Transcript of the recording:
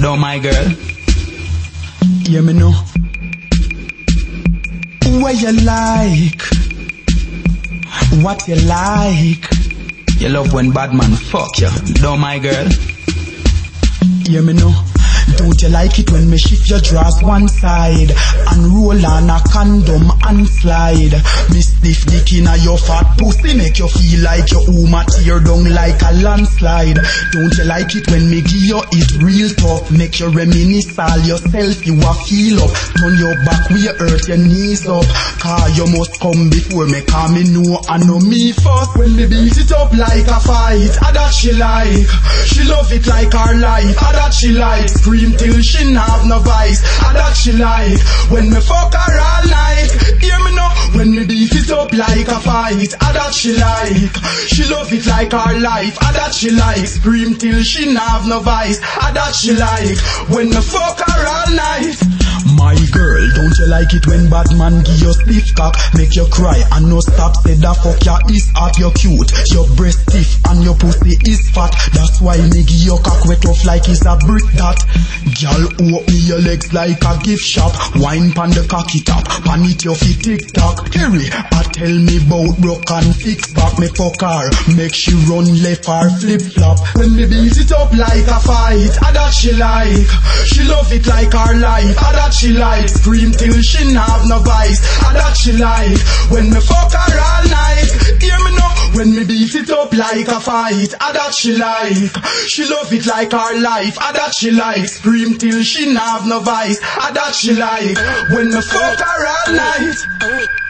Don't my girl. Hear me now. What you like? What you like? You love when bad man fuck you. Don't my girl. Hear me now. Don't you like it when me shift your drawers one side and roll on a condom and slide? Me stiff dick in your fat pussy make you feel like your uma tear down like a landslide. Don't you like it when me give you it real tough? Make you reminisce all yourself, you a feel up. Turn your back, we hurt your knees up. Car you must come before me, call me know I know me first. When me beat it up like a fight, I that she like. She love it like her life, I that she like. Scream till she not have no vice. I that she like. When me fuck her all night, hear me now. When me beat it up like a fight, I that she like. She love it like her life, I that she like. Scream till she not have no vice. I that she like. When me fuck her all night. My girl, don't you like it when bad man give you stiff cock, make you cry and no stop. Say that fuck ya is hot, you cute, your breast stiff and your pussy is fat. That's why me give your cock wet off like it's a brick that. Girl, open your legs like a gift shop, wine pan the cocky top, pan it your feet tick tock. Harry, I tell me bout broke and fix back, me fuck her, make she run left or flip flop. When me beat it up like a fight, I that she like, she love it like her life, I that she like Scream till she have no vice. I that she like. When me fuck her all night. Hear me now. When me beat it up like a fight. I that she like. She love it like her life. I that she like Scream till she have no vice. I that she like. When me fuck her all night